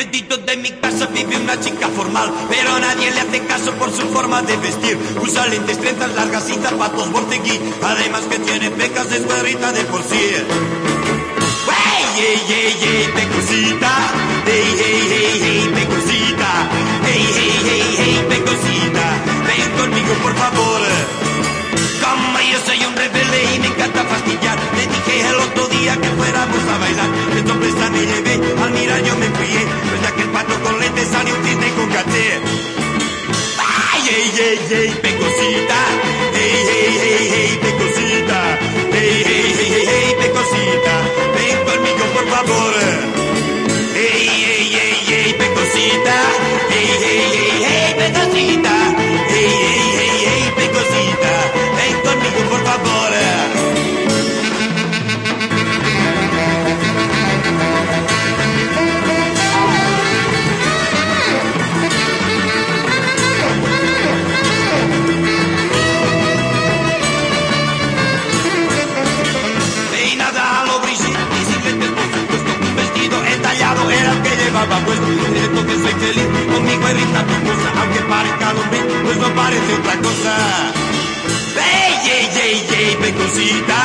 Enfrentito de mi casa vive una chica formal, pero nadie le hace caso por su forma de vestir. Usa lentes, trenzas largas y zapatos bortegui. Además que tiene pecas, es guarrita de por sí. Hey, hey, hey, hey, pecosita. Hey, hey, hey, hey, pecosita. Hey, hey, hey, hey, pecosita. Ven conmigo, por favor. Como yo soy un rebelde y me encanta fastidiar, le dije el otro día que fuéramos a bailar. De sorpresa me llevé, un cisne con caché. ¡Ay, ey, ey, ey, pecosita! ¡Ey, ey, ey, amaba vuestro nieto que soy feliz con mi güerita preciosa, aunque parezca lombriz, pues no parece otra cosa. Hey, hey, hey, hey, pecosita,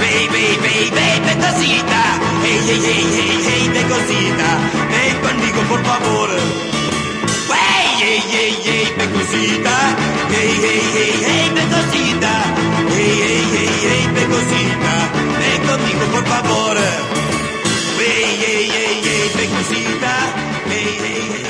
hey, hey, hey, hey, pecosita, hey, hey, hey, hey, hey, pecosita, ven conmigo por favor. Hey, hey, hey, hey, pecosita, hey, hey, hey, hey, pecosita. ey, ey, ey, ey, ey,